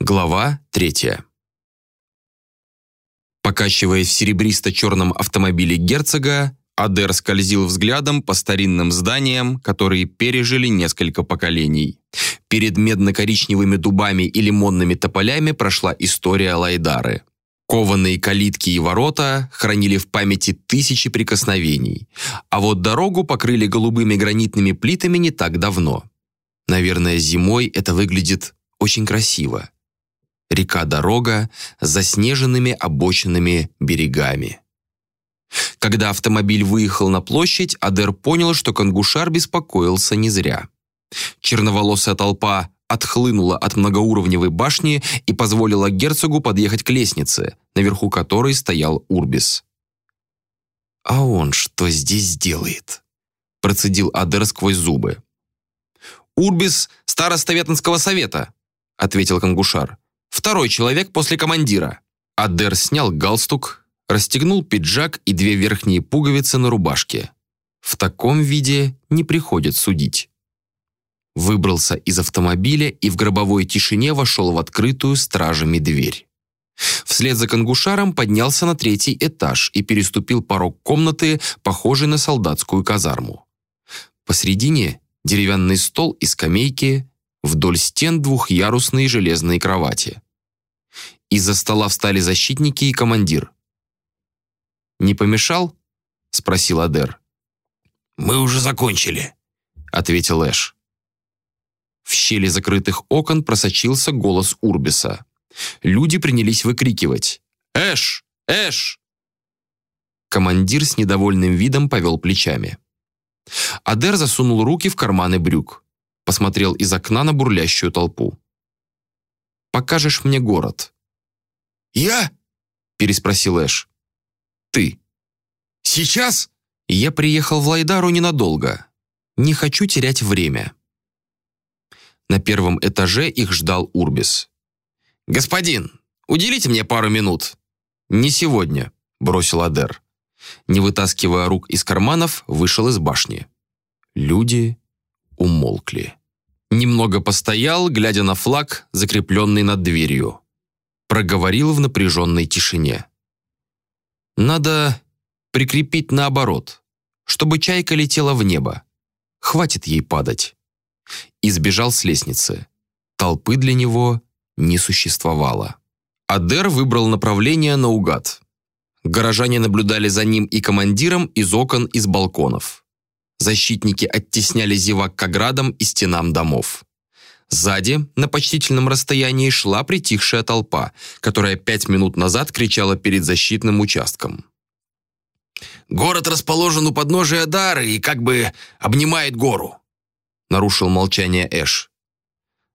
Глава третья. Покачиваясь в серебристо-черном автомобиле герцога, Адер скользил взглядом по старинным зданиям, которые пережили несколько поколений. Перед медно-коричневыми дубами и лимонными тополями прошла история Лайдары. Кованые калитки и ворота хранили в памяти тысячи прикосновений, а вот дорогу покрыли голубыми гранитными плитами не так давно. Наверное, зимой это выглядит очень красиво река-дорога с заснеженными обочинами берегами. Когда автомобиль выехал на площадь, Адер понял, что Кангушар беспокоился не зря. Черноволосая толпа отхлынула от многоуровневой башни и позволила герцогу подъехать к лестнице, наверху которой стоял Урбис. «А он что здесь делает?» – процедил Адер сквозь зубы. «Урбис – староста Ветанского совета», – ответил Кангушар. Второй человек после командира. Адер снял галстук, расстегнул пиджак и две верхние пуговицы на рубашке. В таком виде не приходит судить. Выбрался из автомобиля и в гробовой тишине вошел в открытую стражами дверь. Вслед за кангушаром поднялся на третий этаж и переступил порог комнаты, похожей на солдатскую казарму. Посредине деревянный стол и скамейки, вдоль стен двухъярусные железные кровати. Из-за стола встали защитники и командир. «Не помешал?» — спросил Адер. «Мы уже закончили», — ответил Эш. В щели закрытых окон просочился голос Урбиса. Люди принялись выкрикивать «Эш! Эш!». Командир с недовольным видом повел плечами. Адер засунул руки в карманы брюк, посмотрел из окна на бурлящую толпу. «Покажешь мне город», «Я?» – переспросил Эш. «Ты». «Сейчас?» «Я приехал в Лайдару ненадолго. Не хочу терять время». На первом этаже их ждал Урбис. «Господин, уделите мне пару минут». «Не сегодня», – бросил Адер. Не вытаскивая рук из карманов, вышел из башни. Люди умолкли. Немного постоял, глядя на флаг, закрепленный над дверью проговорил в напряженной тишине. «Надо прикрепить наоборот, чтобы чайка летела в небо. Хватит ей падать». И сбежал с лестницы. Толпы для него не существовало. Адер выбрал направление наугад. Горожане наблюдали за ним и командиром из окон из балконов. Защитники оттесняли зевак к оградам и стенам домов. Сзади, на почтительном расстоянии, шла притихшая толпа, которая пять минут назад кричала перед защитным участком. «Город расположен у подножия Дары и как бы обнимает гору», нарушил молчание Эш.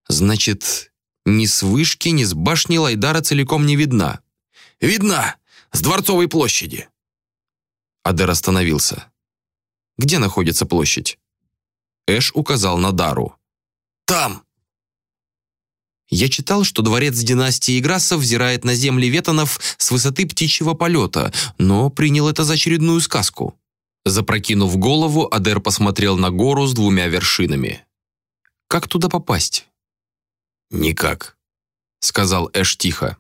«Значит, ни с вышки, ни с башни Лайдара целиком не видна?» «Видна! С Дворцовой площади!» Адер остановился. «Где находится площадь?» Эш указал на Дару. «Там!» Я читал, что дворец династии Играсов взирает на земли ветонов с высоты птичьего полета, но принял это за очередную сказку. Запрокинув голову, Адер посмотрел на гору с двумя вершинами. «Как туда попасть?» «Никак», — сказал Эш тихо.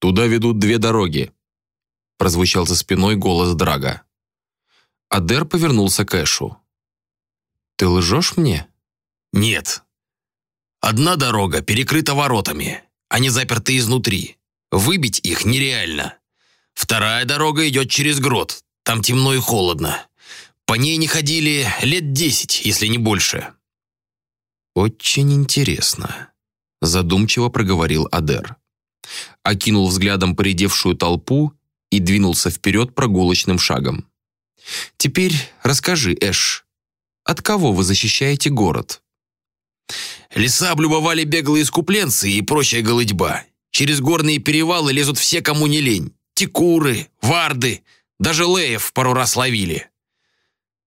«Туда ведут две дороги», — прозвучал за спиной голос Драга. Адер повернулся к Эшу. «Ты лжешь мне?» «Нет», Одна дорога перекрыта воротами, они заперты изнутри. Выбить их нереально. Вторая дорога идет через грот, там темно и холодно. По ней не ходили лет десять, если не больше». «Очень интересно», — задумчиво проговорил Адер. Окинул взглядом поредевшую толпу и двинулся вперед прогулочным шагом. «Теперь расскажи, Эш, от кого вы защищаете город?» Леса облюбовали беглые скупленцы и прочая голытьба. Через горные перевалы лезут все, кому не лень. Текуры, варды, даже леев пару раз ловили.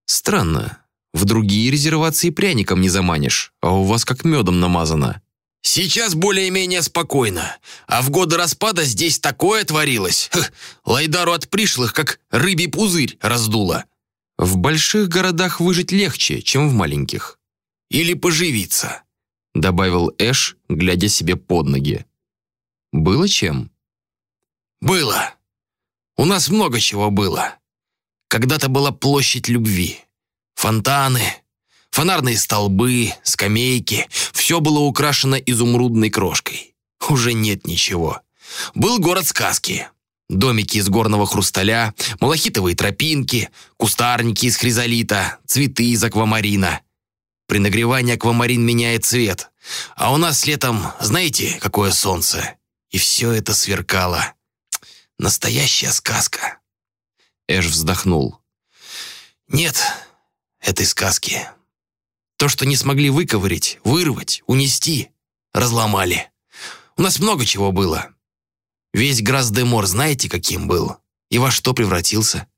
Странно. В другие резервации пряником не заманишь, а у вас как медом намазано. Сейчас более-менее спокойно, а в годы распада здесь такое творилось. Х, Лайдару от пришлых, как рыбий пузырь, раздуло. В больших городах выжить легче, чем в маленьких. Или поживиться», добавил Эш, глядя себе под ноги. Было чем? Было. У нас много чего было. Когда-то была площадь любви. Фонтаны, фонарные столбы, скамейки. Все было украшено изумрудной крошкой. Уже нет ничего. Был город сказки. Домики из горного хрусталя, малахитовые тропинки, кустарники из хризолита, цветы из аквамарина. При нагревании аквамарин меняет цвет. А у нас летом, знаете, какое солнце? И все это сверкало. Настоящая сказка. Эш вздохнул. Нет этой сказки. То, что не смогли выковырить, вырвать, унести, разломали. У нас много чего было. Весь Грас-де-Мор знаете, каким был? И во что превратился?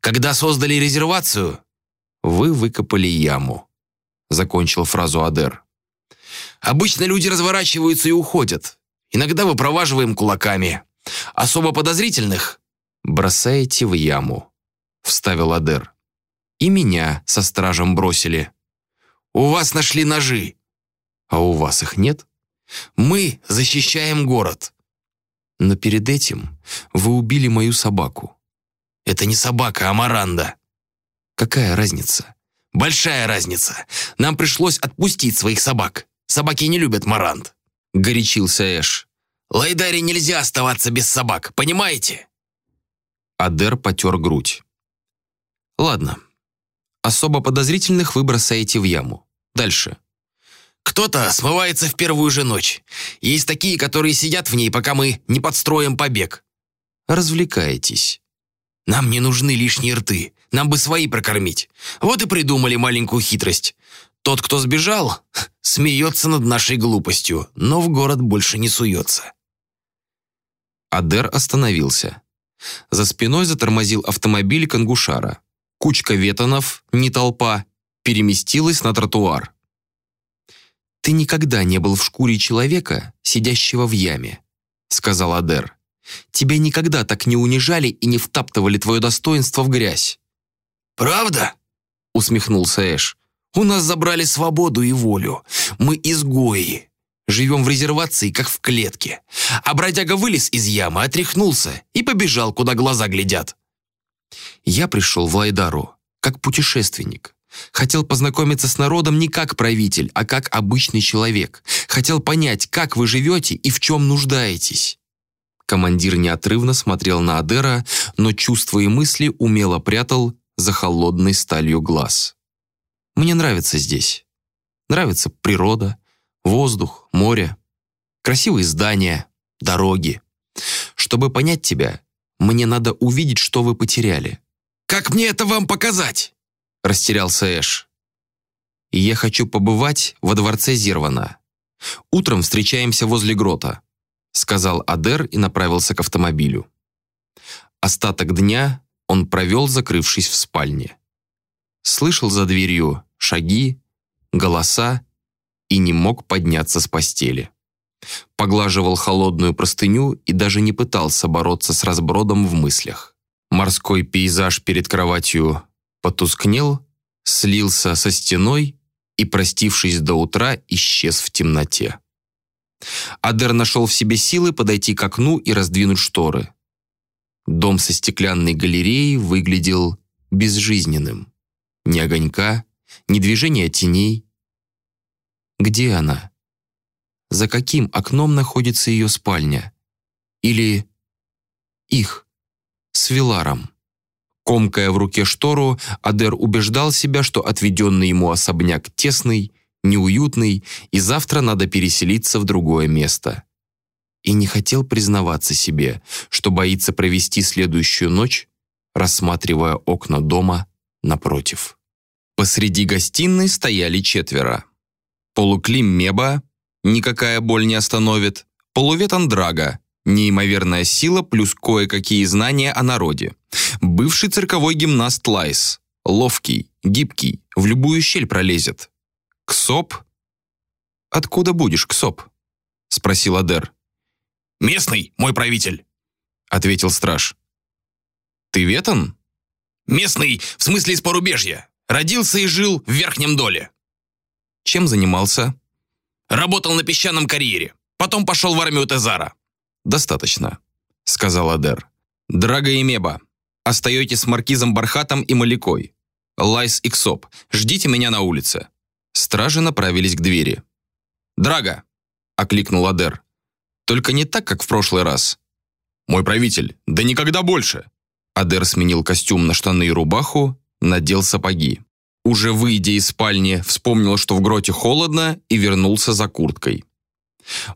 Когда создали резервацию, вы выкопали яму. Закончил фразу Адер. Обычно люди разворачиваются и уходят. Иногда выпроваживаем кулаками. Особо подозрительных бросаете в яму», — вставил Адер. «И меня со стражем бросили». «У вас нашли ножи». «А у вас их нет?» «Мы защищаем город». «Но перед этим вы убили мою собаку». «Это не собака, а Маранда». «Какая разница?» «Большая разница. Нам пришлось отпустить своих собак. Собаки не любят Маранд». Горячился Эш. Лайдаре нельзя оставаться без собак, понимаете?» Адер потер грудь. «Ладно. Особо подозрительных вы бросаете в яму. Дальше». «Кто-то смывается в первую же ночь. Есть такие, которые сидят в ней, пока мы не подстроим побег». «Развлекаетесь». «Нам не нужны лишние рты. Нам бы свои прокормить. Вот и придумали маленькую хитрость. Тот, кто сбежал, смеется над нашей глупостью, но в город больше не суется». Адер остановился. За спиной затормозил автомобиль Кангушара. Кучка ветонов, не толпа, переместилась на тротуар. «Ты никогда не был в шкуре человека, сидящего в яме», — сказал Адер. «Тебя никогда так не унижали и не втаптывали твое достоинство в грязь». «Правда?» — усмехнулся Эш. «У нас забрали свободу и волю. Мы изгои. Живем в резервации, как в клетке. А бродяга вылез из ямы, отряхнулся и побежал, куда глаза глядят. Я пришел в Лайдару как путешественник. Хотел познакомиться с народом не как правитель, а как обычный человек. Хотел понять, как вы живете и в чем нуждаетесь. Командир неотрывно смотрел на Адера, но чувства и мысли умело прятал за холодной сталью глаз. «Мне нравится здесь. Нравится природа, Воздух, море, красивые здания, дороги. Чтобы понять тебя, мне надо увидеть, что вы потеряли». «Как мне это вам показать?» – растерялся Эш. «Я хочу побывать во дворце Зирвана. Утром встречаемся возле грота», – сказал Адер и направился к автомобилю. Остаток дня он провел, закрывшись в спальне. Слышал за дверью шаги, голоса и не мог подняться с постели. Поглаживал холодную простыню и даже не пытался бороться с разбродом в мыслях. Морской пейзаж перед кроватью потускнел, слился со стеной и, простившись до утра, исчез в темноте. Адер нашел в себе силы подойти к окну и раздвинуть шторы. Дом со стеклянной галереей выглядел безжизненным. Ни огонька, ни движения теней, где она? За каким окном находится ее спальня? Или их с Виларом? Комкая в руке штору, Адер убеждал себя, что отведенный ему особняк тесный, неуютный, и завтра надо переселиться в другое место. И не хотел признаваться себе, что боится провести следующую ночь, рассматривая окна дома напротив. Посреди гостиной стояли четверо. Полуклим Меба, никакая боль не остановит, полувет Андрага, неимоверная сила плюс кое-какие знания о народе. Бывший цирковой гимнаст Лайс, ловкий, гибкий, в любую щель пролезет. Ксоп? Откуда будешь, Ксоп? спросил Адер. Местный, мой правитель, ответил страж. Ты ветон? Местный, в смысле из порубежья. Родился и жил в Верхнем Доле. Чем занимался? Работал на песчаном карьере. Потом пошел в армию Тезара. «Достаточно», — сказал Адер. «Драга и Меба, остаетесь с маркизом Бархатом и Малякой. Лайс и Ксоп, ждите меня на улице». Стражи направились к двери. «Драго!» — окликнул Адер. «Только не так, как в прошлый раз». «Мой правитель, да никогда больше!» Адер сменил костюм на штаны и рубаху, надел сапоги. Уже выйдя из спальни, вспомнил, что в гроте холодно, и вернулся за курткой.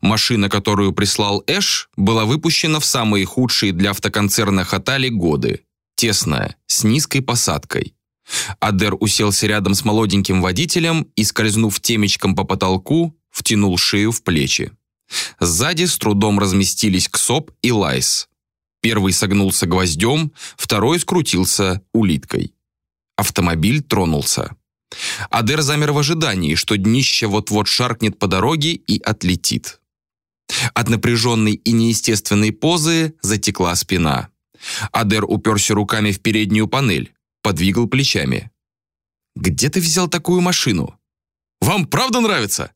Машина, которую прислал Эш, была выпущена в самые худшие для автоконцерна Хатали годы. Тесная, с низкой посадкой. Адер уселся рядом с молоденьким водителем и, скользнув темечком по потолку, втянул шею в плечи. Сзади с трудом разместились Ксоп и Лайс. Первый согнулся гвоздем, второй скрутился улиткой. Автомобиль тронулся. Адер замер в ожидании, что днище вот-вот шаркнет по дороге и отлетит. От напряженной и неестественной позы затекла спина. Адер уперся руками в переднюю панель, подвигал плечами. «Где ты взял такую машину?» «Вам правда нравится?»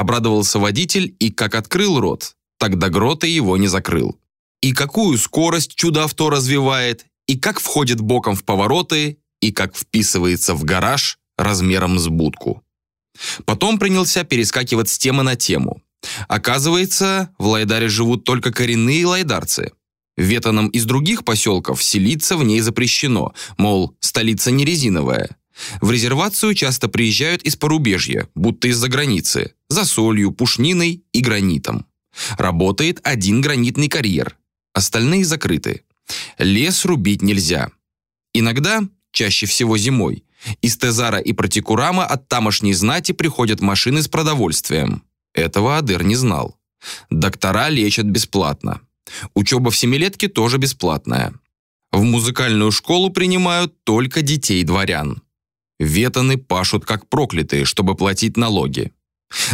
Обрадовался водитель и как открыл рот, тогда грота его не закрыл. И какую скорость чудо-авто развивает, и как входит боком в повороты, и как вписывается в гараж размером с будку. Потом принялся перескакивать с темы на тему. Оказывается, в Лайдаре живут только коренные лайдарцы. Ветанам из других поселков селиться в ней запрещено, мол, столица не резиновая. В резервацию часто приезжают из порубежья, будто из-за границы, за солью, пушниной и гранитом. Работает один гранитный карьер, остальные закрыты. Лес рубить нельзя. Иногда, чаще всего зимой, из Тезара и Протикурама от тамошней знати приходят машины с продовольствием. Этого Адер не знал. Доктора лечат бесплатно. Учеба в семилетке тоже бесплатная. В музыкальную школу принимают только детей дворян. Ветаны пашут как проклятые, чтобы платить налоги.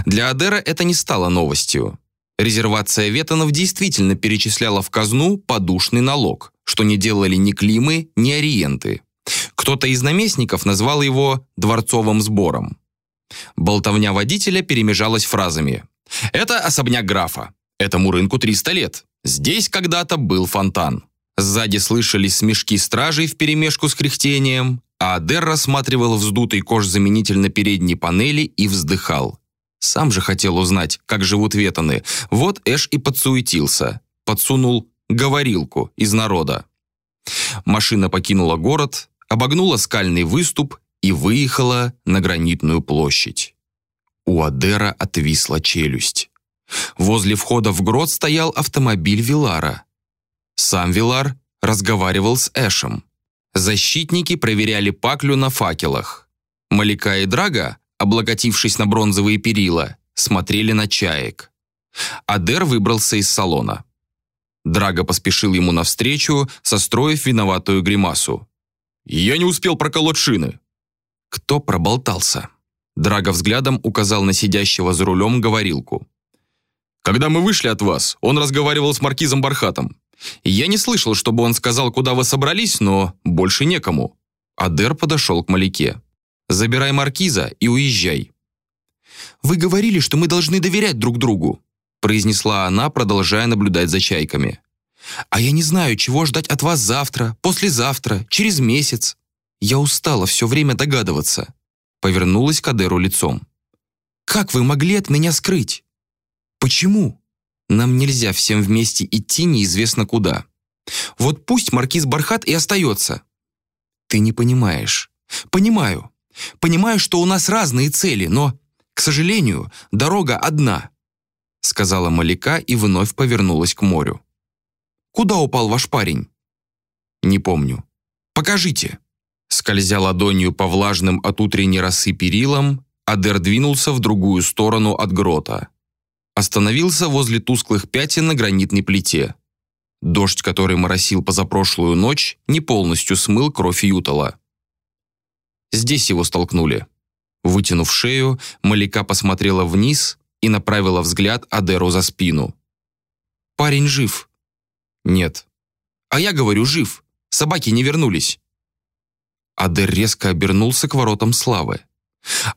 Для Адера это не стало новостью. Резервация ветанов действительно перечисляла в казну подушный налог, что не делали ни климы, ни ориенты. Кто-то из наместников назвал его «дворцовым сбором». Болтовня водителя перемежалась фразами «Это особняк графа. Этому рынку 300 лет. Здесь когда-то был фонтан». Сзади слышались смешки стражей вперемешку с кряхтением, а Адер рассматривал вздутый кожзаменитель на передней панели и вздыхал. Сам же хотел узнать, как живут ветаны. Вот Эш и подсуетился. Подсунул говорилку из народа. Машина покинула город, обогнула скальный выступ и выехала на гранитную площадь. У Адера отвисла челюсть. Возле входа в грот стоял автомобиль Вилара. Сам Вилар разговаривал с Эшем. Защитники проверяли паклю на факелах. Малика и Драга, облокотившись на бронзовые перила, смотрели на чаек. Адер выбрался из салона. Драга поспешил ему навстречу, состроив виноватую гримасу. «Я не успел проколоть шины». Кто проболтался? Драга взглядом указал на сидящего за рулем говорилку. «Когда мы вышли от вас, он разговаривал с маркизом Бархатом. Я не слышал, чтобы он сказал, куда вы собрались, но больше некому». Адер подошел к Маляке. «Забирай маркиза и уезжай». «Вы говорили, что мы должны доверять друг другу», произнесла она, продолжая наблюдать за чайками. «А я не знаю, чего ждать от вас завтра, послезавтра, через месяц. Я устала все время догадываться». Повернулась к Адеру лицом. «Как вы могли от меня скрыть? Почему? Нам нельзя всем вместе идти неизвестно куда. Вот пусть маркиз Бархат и остается». «Ты не понимаешь». «Понимаю. Понимаю, что у нас разные цели, но, к сожалению, дорога одна» сказала Малика и вновь повернулась к морю. «Куда упал ваш парень?» «Не помню». «Покажите». Скользя ладонью по влажным от утренней росы перилам, Адер двинулся в другую сторону от грота. Остановился возле тусклых пятен на гранитной плите. Дождь, который моросил позапрошлую ночь, не полностью смыл кровь Ютала. Здесь его столкнули. Вытянув шею, Малика посмотрела вниз и направила взгляд Адеру за спину. «Парень жив». «Нет». «А я говорю, жив. Собаки не вернулись». Адер резко обернулся к воротам славы.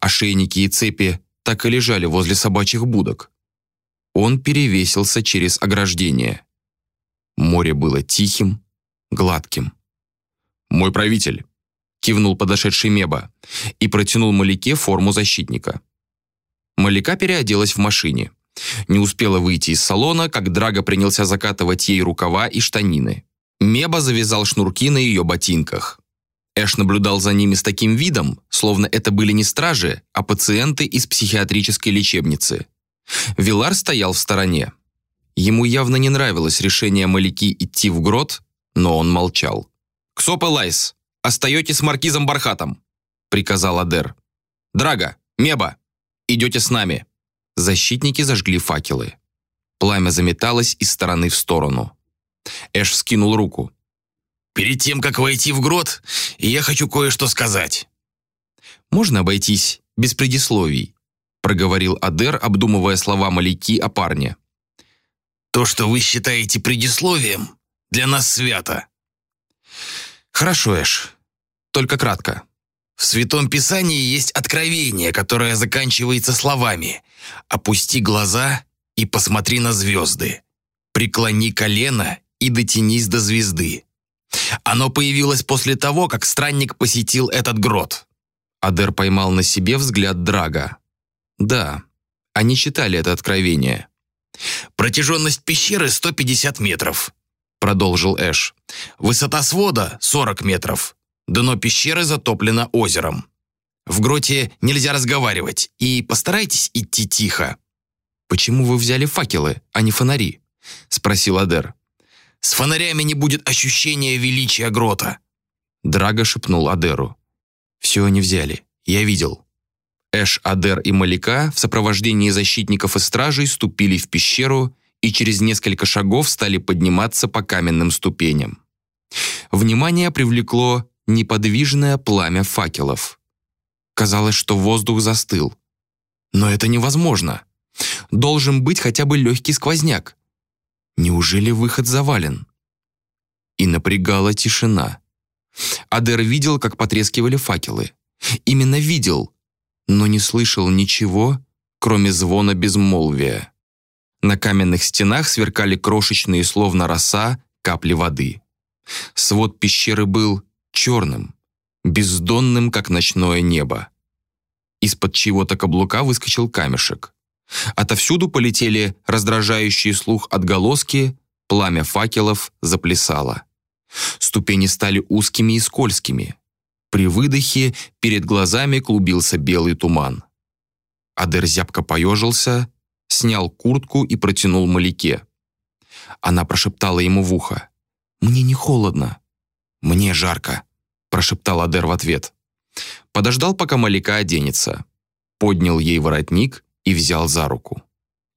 Ошейники и цепи так и лежали возле собачьих будок. Он перевесился через ограждение. Море было тихим, гладким. «Мой правитель», — кивнул подошедший Меба и протянул Маляке форму защитника. Маляка переоделась в машине. Не успела выйти из салона, как Драго принялся закатывать ей рукава и штанины. Меба завязал шнурки на ее ботинках. Эш наблюдал за ними с таким видом, словно это были не стражи, а пациенты из психиатрической лечебницы. Вилар стоял в стороне. Ему явно не нравилось решение Маляки идти в грот, но он молчал. «Ксоп и Лайс, остаетесь с маркизом Бархатом», — приказал Адер. «Драга, Меба, идете с нами». Защитники зажгли факелы. Пламя заметалось из стороны в сторону. Эш скинул руку. «Перед тем, как войти в грот, я хочу кое-что сказать». «Можно обойтись без предисловий», проговорил Адер, обдумывая слова Маляки о парне. «То, что вы считаете предисловием, для нас свято». «Хорошо, Эш. Только кратко». В Святом Писании есть откровение, которое заканчивается словами «Опусти глаза и посмотри на звезды, преклони колено и дотянись до звезды». Оно появилось после того, как странник посетил этот грот. Адер поймал на себе взгляд Драга. Да, они читали это откровение. «Протяженность пещеры 150 метров», — продолжил Эш. «Высота свода 40 метров. Дно пещеры затоплено озером. В гроте нельзя разговаривать, и постарайтесь идти тихо». «Почему вы взяли факелы, а не фонари?» — спросил Адер. «С фонарями не будет ощущения величия грота». Драго шепнул Адеру. «Все они взяли. Я видел». Эш, Адер и Малика в сопровождении защитников и стражей ступили в пещеру и через несколько шагов стали подниматься по каменным ступеням. Внимание привлекло неподвижное пламя факелов. Казалось, что воздух застыл. Но это невозможно. Должен быть хотя бы легкий сквозняк. Неужели выход завален? И напрягала тишина. Адер видел, как потрескивали факелы. Именно видел, но не слышал ничего, кроме звона безмолвия. На каменных стенах сверкали крошечные, словно роса, капли воды. Свод пещеры был черным, бездонным, как ночное небо. Из-под чего-то каблука выскочил камешек. Отовсюду полетели раздражающие слух отголоски, пламя факелов заплясало. Ступени стали узкими и скользкими. При выдохе перед глазами клубился белый туман. Адер зябко поежился, снял куртку и протянул Маляке. Она прошептала ему в ухо. «Мне не холодно». «Мне жарко», — прошептал Адер в ответ. Подождал, пока Маляка оденется. Поднял ей воротник и взял за руку.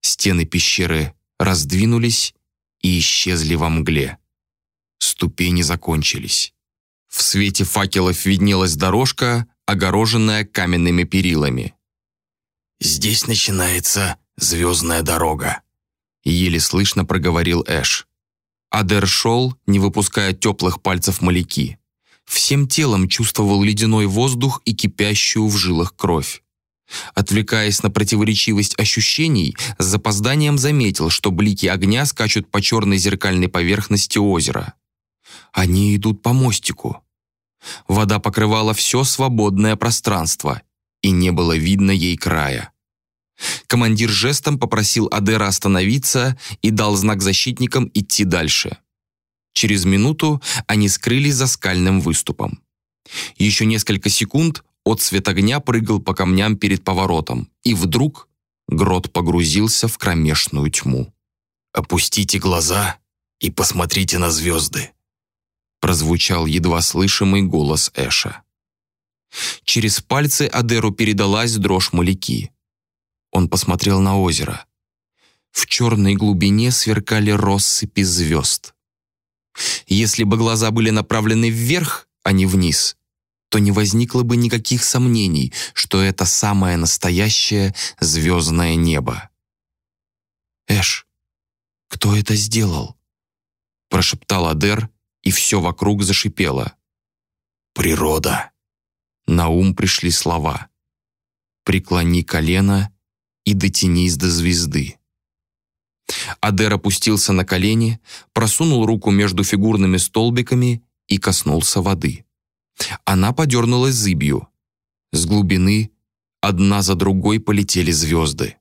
Стены пещеры раздвинулись и исчезли во мгле. Ступени закончились. В свете факелов виднелась дорожка, огороженная каменными перилами. «Здесь начинается звездная дорога», — еле слышно проговорил Эш. Адер шел, не выпуская теплых пальцев маляки. Всем телом чувствовал ледяной воздух и кипящую в жилах кровь. Отвлекаясь на противоречивость ощущений, с запозданием заметил, что блики огня скачут по черной зеркальной поверхности озера. Они идут по мостику. Вода покрывала все свободное пространство, и не было видно ей края. Командир жестом попросил Адера остановиться и дал знак защитникам идти дальше. Через минуту они скрылись за скальным выступом. Еще несколько секунд отцвет огня прыгал по камням перед поворотом, и вдруг грот погрузился в кромешную тьму. «Опустите глаза и посмотрите на звезды», прозвучал едва слышимый голос Эша. Через пальцы Адеру передалась дрожь маляки. Он посмотрел на озеро. В черной глубине сверкали россыпи звезд. Если бы глаза были направлены вверх, а не вниз, то не возникло бы никаких сомнений, что это самое настоящее звездное небо. «Эш, кто это сделал?» прошептал Адер, и все вокруг зашипело. «Природа!» На ум пришли слова. «Преклони колено и дотянись до звезды». Адер опустился на колени, просунул руку между фигурными столбиками и коснулся воды. Она подернулась зыбью. С глубины одна за другой полетели звезды.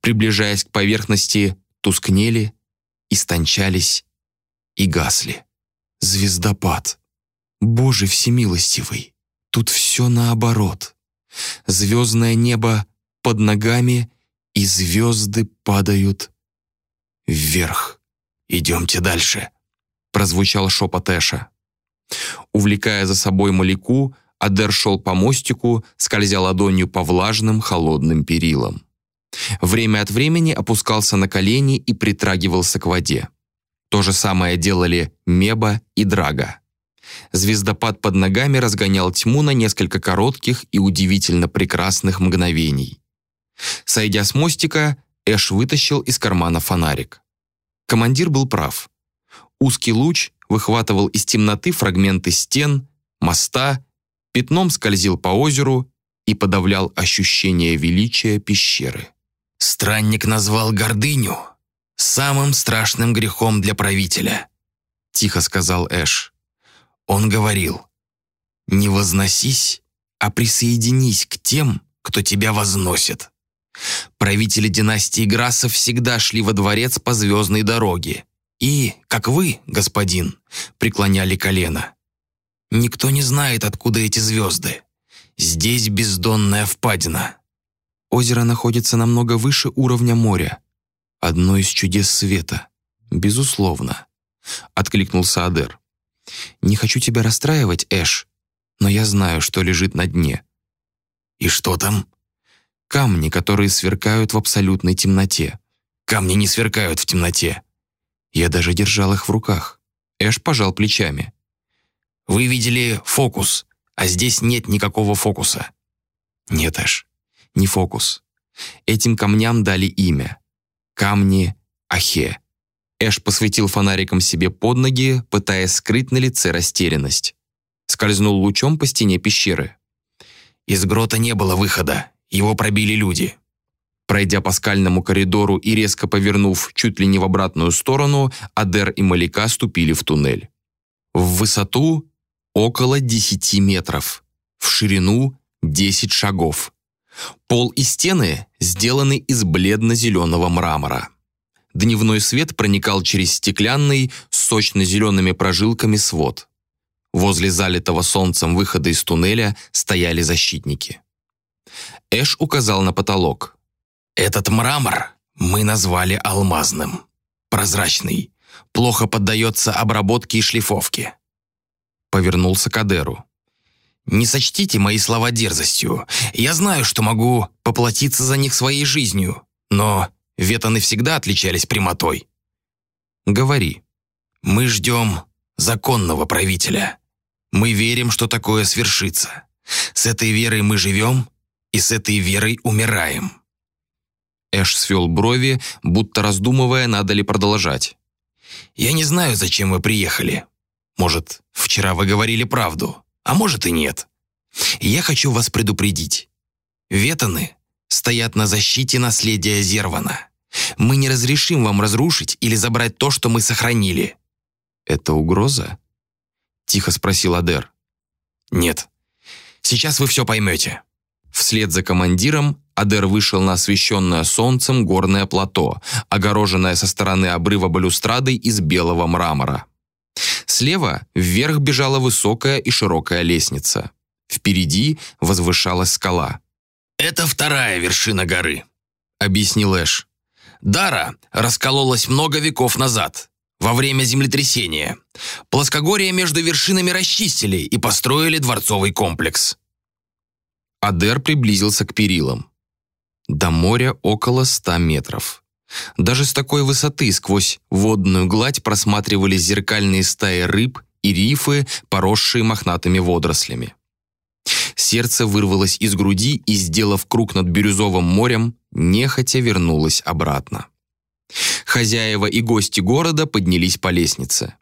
Приближаясь к поверхности, тускнели, истончались и гасли. Звездопад. Боже всемилостивый, тут все наоборот. Звездное небо под ногами, и звезды падают вверх. «Идемте дальше», — прозвучал шепот Эша. Увлекая за собой Маляку, Адер шел по мостику, скользя ладонью по влажным холодным перилам. Время от времени опускался на колени и притрагивался к воде. То же самое делали Меба и Драга. Звездопад под ногами разгонял тьму на несколько коротких и удивительно прекрасных мгновений. Сойдя с мостика, Эш вытащил из кармана фонарик. Командир был прав. Узкий луч выхватывал из темноты фрагменты стен, моста, пятном скользил по озеру и подавлял ощущение величия пещеры. «Странник назвал гордыню самым страшным грехом для правителя», тихо сказал Эш. Он говорил, «Не возносись, а присоединись к тем, кто тебя возносит». Правители династии Грассов всегда шли во дворец по звездной дороге и, как вы, господин, преклоняли колено. Никто не знает, откуда эти звезды. Здесь бездонная впадина. Озеро находится намного выше уровня моря. Одно из чудес света. Безусловно. Откликнулся Адер. Не хочу тебя расстраивать, Эш, но я знаю, что лежит на дне. И что там? Камни, которые сверкают в абсолютной темноте. Камни не сверкают в темноте. Я даже держал их в руках. Эш пожал плечами. Вы видели фокус, а здесь нет никакого фокуса. Нет, Эш, не фокус. Этим камням дали имя. Камни Ахе. Эш посветил фонариком себе под ноги, пытаясь скрыть на лице растерянность. Скользнул лучом по стене пещеры. Из грота не было выхода. Его пробили люди. Пройдя по скальному коридору и резко повернув чуть ли не в обратную сторону, Адер и Малика ступили в туннель. В высоту около 10 метров, в ширину 10 шагов. Пол и стены сделаны из бледно-зеленого мрамора. Дневной свет проникал через стеклянный, сочно-зелеными прожилками свод. Возле залитого солнцем выхода из туннеля стояли защитники. Эш указал на потолок. «Этот мрамор мы назвали алмазным. Прозрачный, плохо поддается обработке и шлифовке». Повернулся к Адеру. «Не сочтите мои слова дерзостью. Я знаю, что могу поплатиться за них своей жизнью, но ветаны всегда отличались прямотой». «Говори». «Мы ждем законного правителя. Мы верим, что такое свершится. С этой верой мы живем и с этой верой умираем». Эш свел брови, будто раздумывая, надо ли продолжать. «Я не знаю, зачем вы приехали. Может, вчера вы говорили правду, а может и нет. Я хочу вас предупредить. Ветаны стоят на защите наследия Зервана. Мы не разрешим вам разрушить или забрать то, что мы сохранили». «Это угроза?» — тихо спросил Адер. «Нет. Сейчас вы все поймете». Вслед за командиром Адер вышел на освещенное солнцем горное плато, огороженное со стороны обрыва балюстрадой из белого мрамора. Слева вверх бежала высокая и широкая лестница. Впереди возвышалась скала. «Это вторая вершина горы», — объяснил Эш. «Дара раскололась много веков назад, во время землетрясения. Плоскогорье между вершинами расчистили и построили дворцовый комплекс. Адер приблизился к перилам. До моря около ста метров. Даже с такой высоты сквозь водную гладь просматривались зеркальные стаи рыб и рифы, поросшие мохнатыми водорослями. Сердце вырвалось из груди и, сделав круг над Бирюзовым морем, нехотя вернулось обратно. Хозяева и гости города поднялись по лестнице.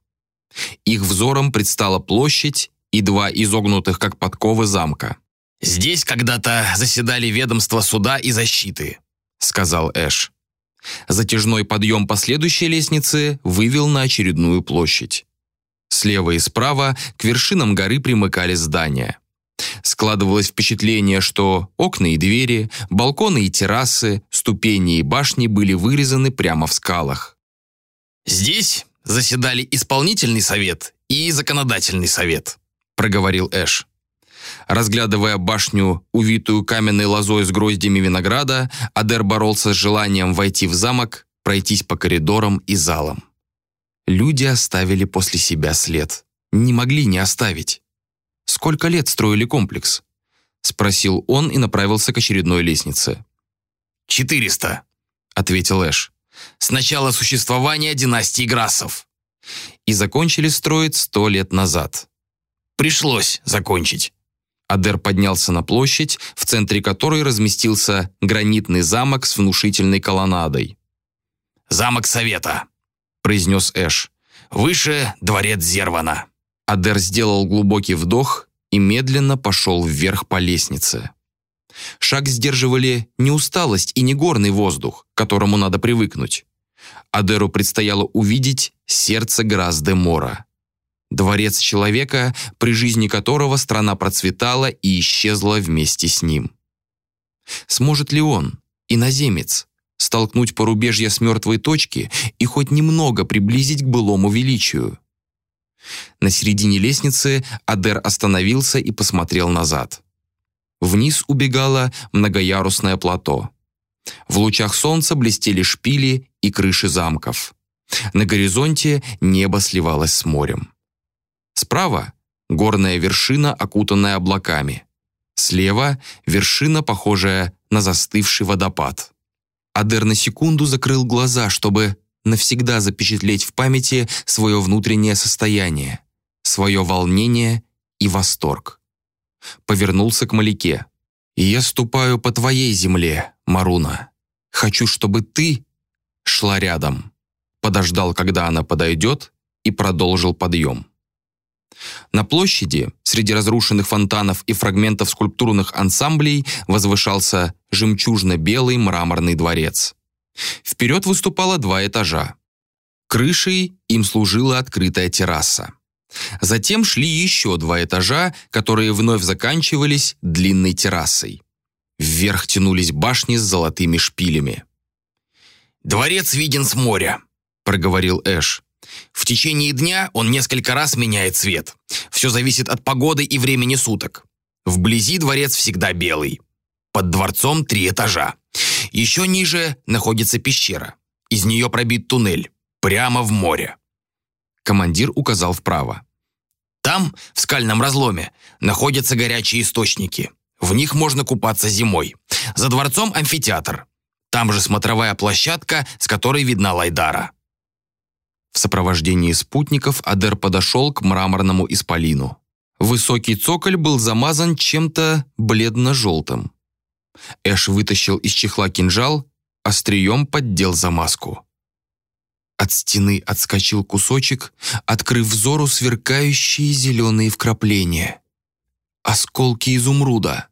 Их взором предстала площадь и два изогнутых, как подковы, замка. «Здесь когда-то заседали ведомства суда и защиты», — сказал Эш. Затяжной подъем по следующей лестнице вывел на очередную площадь. Слева и справа к вершинам горы примыкали здания. Складывалось впечатление, что окна и двери, балконы и террасы, ступени и башни были вырезаны прямо в скалах. «Здесь заседали исполнительный совет и законодательный совет», проговорил Эш. Разглядывая башню, увитую каменной лозой с гроздями винограда, Адер боролся с желанием войти в замок, пройтись по коридорам и залам. Люди оставили после себя след. Не могли не оставить. Сколько лет строили комплекс? Спросил он и направился к очередной лестнице. «Четыреста», — ответил Эш. «С начала существования династии Грассов». И закончили строить сто лет назад. «Пришлось закончить». Адер поднялся на площадь, в центре которой разместился гранитный замок с внушительной колоннадой. «Замок Совета», — произнес Эш. «Выше дворец Зервана». Адер сделал глубокий вдох и медленно пошел вверх по лестнице. Шаг сдерживали не усталость и не горный воздух, к которому надо привыкнуть. Адеру предстояло увидеть сердце Грас-де-Мора. Дворец человека, при жизни которого страна процветала и исчезла вместе с ним. Сможет ли он, иноземец, столкнуть порубежья с мертвой точки и хоть немного приблизить к былому величию? На середине лестницы Адер остановился и посмотрел назад. Вниз убегало многоярусное плато. В лучах солнца блестели шпили и крыши замков. На горизонте небо сливалось с морем. Справа — горная вершина, окутанная облаками. Слева — вершина, похожая на застывший водопад. Адер на секунду закрыл глаза, чтобы навсегда запечатлеть в памяти свое внутреннее состояние, свое волнение и восторг. Повернулся к Маляке. «Я ступаю по твоей земле, Маруна. Хочу, чтобы ты шла рядом». Подождал, когда она подойдет, и продолжил подъем. На площади, среди разрушенных фонтанов и фрагментов скульптурных ансамблей, возвышался жемчужно-белый мраморный дворец. Вперед выступало два этажа. Крышей им служила открытая терраса. Затем шли еще два этажа, которые вновь заканчивались длинной террасой. Вверх тянулись башни с золотыми шпилями. «Дворец виден с моря», — проговорил Эш. «В течение дня он несколько раз меняет цвет. Все зависит от погоды и времени суток. Вблизи дворец всегда белый. Под дворцом три этажа. Еще ниже находится пещера. Из нее пробит туннель. Прямо в море. Командир указал вправо. Там, в скальном разломе, находятся горячие источники. В них можно купаться зимой. За дворцом амфитеатр. Там же смотровая площадка, с которой видна Лайдара. В сопровождении спутников Адер подошел к мраморному исполину. Высокий цоколь был замазан чем-то бледно-желтым. Эш вытащил из чехла кинжал, острием поддел замазку. От стены отскочил кусочек, открыв взору сверкающие зеленые вкрапления. Осколки изумруда.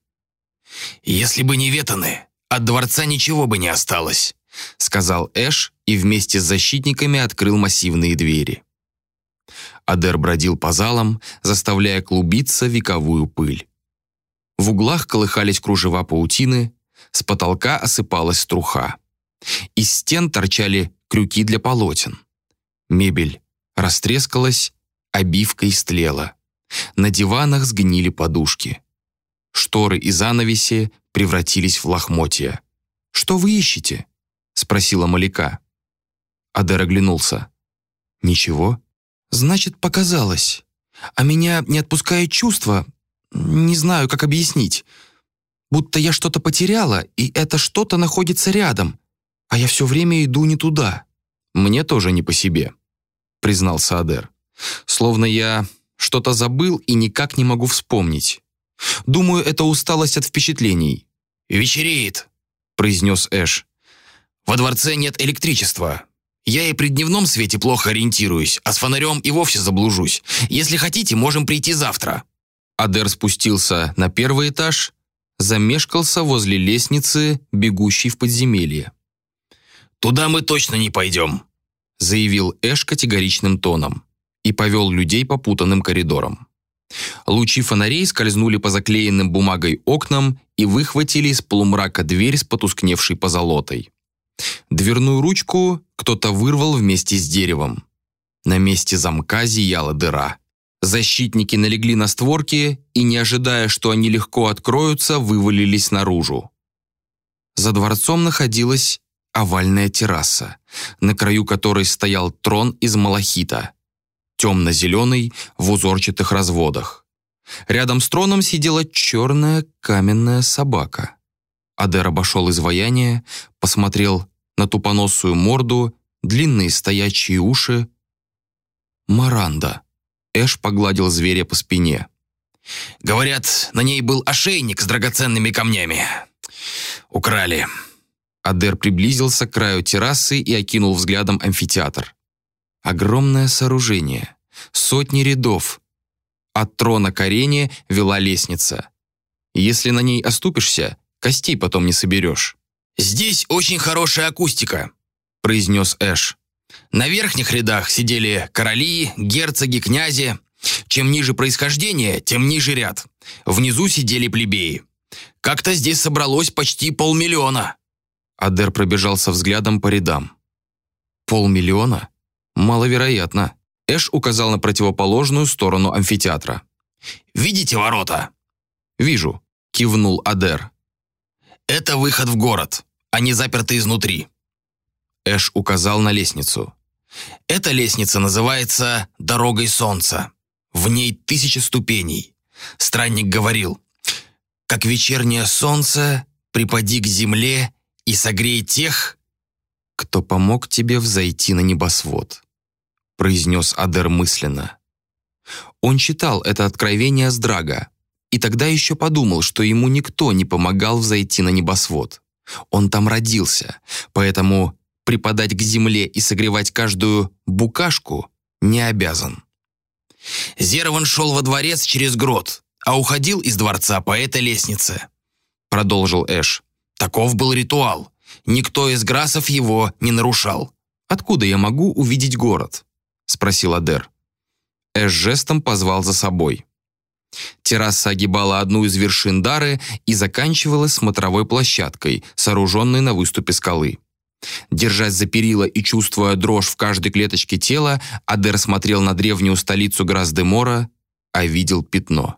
«Если бы не ветаны, от дворца ничего бы не осталось», сказал Эш и вместе с защитниками открыл массивные двери. Адер бродил по залам, заставляя клубиться вековую пыль. В углах колыхались кружева паутины, с потолка осыпалась струха. Из стен торчали крюки для полотен. Мебель растрескалась, обивка истлела. На диванах сгнили подушки. Шторы и занавеси превратились в лохмотья. «Что вы ищете?» — спросила Маляка. Адер оглянулся. «Ничего?» «Значит, показалось. А меня не отпускает чувство, не знаю, как объяснить. Будто я что-то потеряла, и это что-то находится рядом, а я все время иду не туда. Мне тоже не по себе, признался Адер. Словно я что-то забыл и никак не могу вспомнить. Думаю, это усталость от впечатлений. «Вечереет», — произнес Эш. «Во дворце нет электричества. Я и при дневном свете плохо ориентируюсь, а с фонарем и вовсе заблужусь. Если хотите, можем прийти завтра». Адер спустился на первый этаж, замешкался возле лестницы, бегущей в подземелье. «Туда мы точно не пойдем», заявил Эш категоричным тоном и повел людей по путанным коридорам. Лучи фонарей скользнули по заклеенным бумагой окнам и выхватили из полумрака дверь с потускневшей позолотой. Дверную ручку кто-то вырвал вместе с деревом. На месте замка зияла дыра. Защитники налегли на створки и, не ожидая, что они легко откроются, вывалились наружу. За дворцом находилась овальная терраса, на краю которой стоял трон из малахита, темно-зеленый в узорчатых разводах. Рядом с троном сидела черная каменная собака. Адер обошел изваяние, посмотрел на тупоносую морду, длинные стоячие уши. Маранда. Эш погладил зверя по спине. «Говорят, на ней был ошейник с драгоценными камнями. Украли». Адер приблизился к краю террасы и окинул взглядом амфитеатр. Огромное сооружение, сотни рядов. От трона к арене вела лестница. Если на ней оступишься, костей потом не соберешь. «Здесь очень хорошая акустика», — произнес Эш. На верхних рядах сидели короли, герцоги, князи. Чем ниже происхождение, тем ниже ряд. Внизу сидели плебеи. Как-то здесь собралось почти полмиллиона. Адер пробежался взглядом по рядам. Полмиллиона? Маловероятно. Эш указал на противоположную сторону амфитеатра. «Видите ворота?» «Вижу», — кивнул Адер. «Это выход в город. Они заперты изнутри. Эш указал на лестницу. «Эта лестница называется «Дорогой солнца». В ней тысяча ступеней. Странник говорил, «Как вечернее солнце, припади к земле и согрей тех, кто помог тебе взойти на небосвод», произнес Адер мысленно. Он читал это откровение с Драга, и тогда еще подумал, что ему никто не помогал взойти на небосвод. Он там родился, поэтому припадать к земле и согревать каждую букашку не обязан. Зерован шел во дворец через грот, а уходил из дворца по этой лестнице. Продолжил Эш. Таков был ритуал. Никто из грасов его не нарушал. «Откуда я могу увидеть город?» Спросил Адер. Эш жестом позвал за собой. Терраса огибала одну из вершин Дары и заканчивалась смотровой площадкой, сооруженной на выступе скалы. Держась за перила и чувствуя дрожь в каждой клеточке тела, Адер смотрел на древнюю столицу Грас-де-Мора, а видел пятно.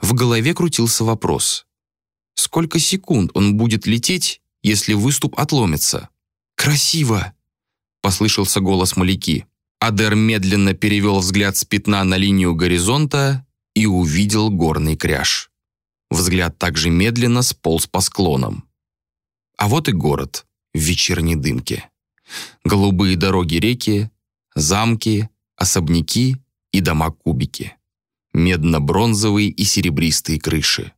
В голове крутился вопрос. Сколько секунд он будет лететь, если выступ отломится? «Красиво!» — послышался голос Маляки. Адер медленно перевел взгляд с пятна на линию горизонта и увидел горный кряж. Взгляд также медленно сполз по склонам. А вот и город в вечерней дымке. Голубые дороги реки, замки, особняки и дома-кубики. Медно-бронзовые и серебристые крыши.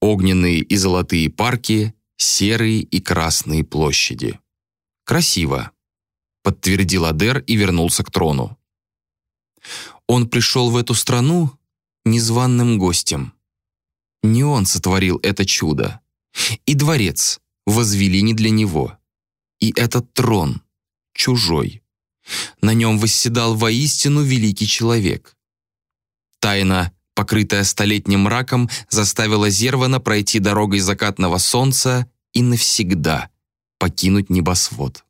Огненные и золотые парки, серые и красные площади. Красиво, подтвердил Адер и вернулся к трону. Он пришел в эту страну незваным гостем. Не он сотворил это чудо. И дворец возвели не для него и этот трон чужой. На нем восседал воистину великий человек. Тайна, покрытая столетним мраком, заставила Зервана пройти дорогой закатного солнца и навсегда покинуть небосвод.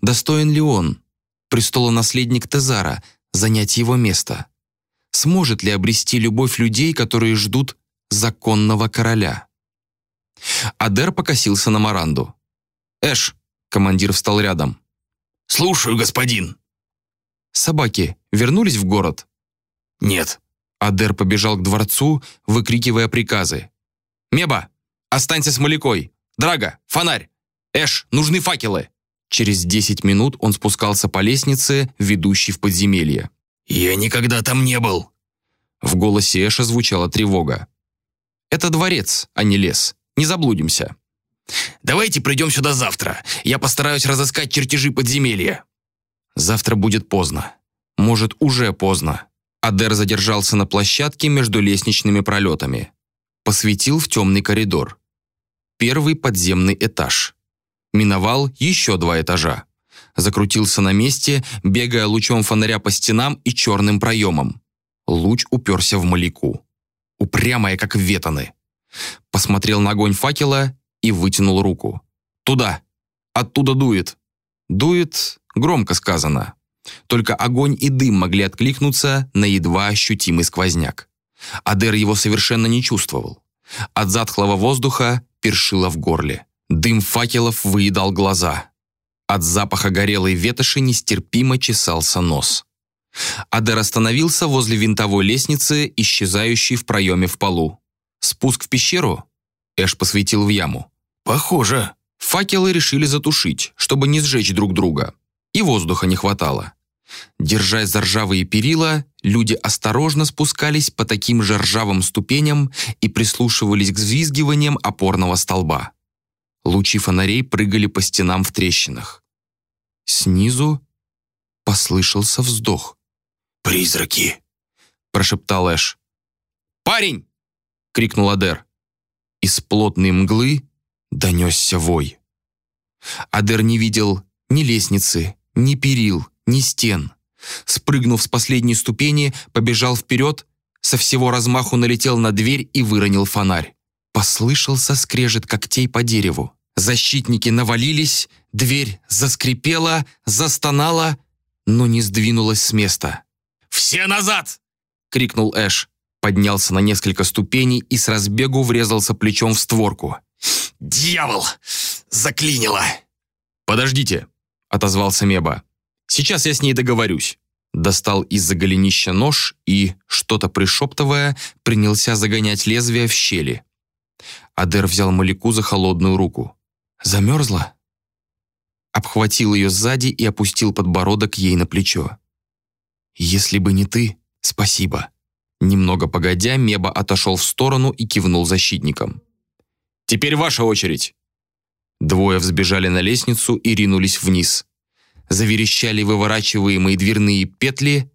Достоин ли он, престолонаследник Тезара, занять его место? Сможет ли обрести любовь людей, которые ждут законного короля? Адер покосился на Маранду. «Эш, Командир встал рядом. «Слушаю, господин». «Собаки вернулись в город?» «Нет». Адер побежал к дворцу, выкрикивая приказы. «Меба, останься с Малякой! Драга, фонарь! Эш, нужны факелы!» Через десять минут он спускался по лестнице, ведущей в подземелье. «Я никогда там не был!» В голосе Эша звучала тревога. «Это дворец, а не лес. Не заблудимся». Давайте придем сюда завтра. Я постараюсь разыскать чертежи подземелья». «Завтра будет поздно. Может, уже поздно». Адер задержался на площадке между лестничными пролетами. Посветил в темный коридор. Первый подземный этаж. Миновал еще два этажа. Закрутился на месте, бегая лучом фонаря по стенам и черным проемам. Луч уперся в маляку. Упрямая, как ветаны. Посмотрел на огонь факела и вытянул руку. «Туда! Оттуда дует!» «Дует» громко сказано. Только огонь и дым могли откликнуться на едва ощутимый сквозняк. Адер его совершенно не чувствовал. От затхлого воздуха першило в горле. Дым факелов выедал глаза. От запаха горелой ветоши нестерпимо чесался нос. Адер остановился возле винтовой лестницы, исчезающей в проеме в полу. Спуск в пещеру? Эш посветил в яму. «Похоже». Факелы решили затушить, чтобы не сжечь друг друга. И воздуха не хватало. Держась за ржавые перила, люди осторожно спускались по таким же ржавым ступеням и прислушивались к взвизгиваниям опорного столба. Лучи фонарей прыгали по стенам в трещинах. Снизу послышался вздох. «Призраки!» – прошептал Эш. «Парень!» – крикнул Адер. Из плотной мглы донесся вой. Адер не видел ни лестницы, ни перил, ни стен. Спрыгнув с последней ступени, побежал вперед, со всего размаху налетел на дверь и выронил фонарь. Послышался скрежет когтей по дереву. Защитники навалились, дверь заскрипела, застонала, но не сдвинулась с места. «Все назад!» — крикнул Эш. Поднялся на несколько ступеней и с разбегу врезался плечом в створку. «Дьявол! Заклинило!» «Подождите!» — отозвался Меба. «Сейчас я с ней договорюсь». Достал из-за голенища нож и, что-то пришептывая, принялся загонять лезвие в щели. Адер взял Маляку за холодную руку. «Замерзла?» Обхватил ее сзади и опустил подбородок ей на плечо. «Если бы не ты, спасибо». Немного погодя, Меба отошел в сторону и кивнул защитникам. «Теперь ваша очередь!» Двое взбежали на лестницу и ринулись вниз. Заверещали выворачиваемые дверные петли,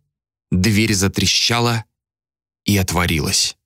дверь затрещала и отворилась.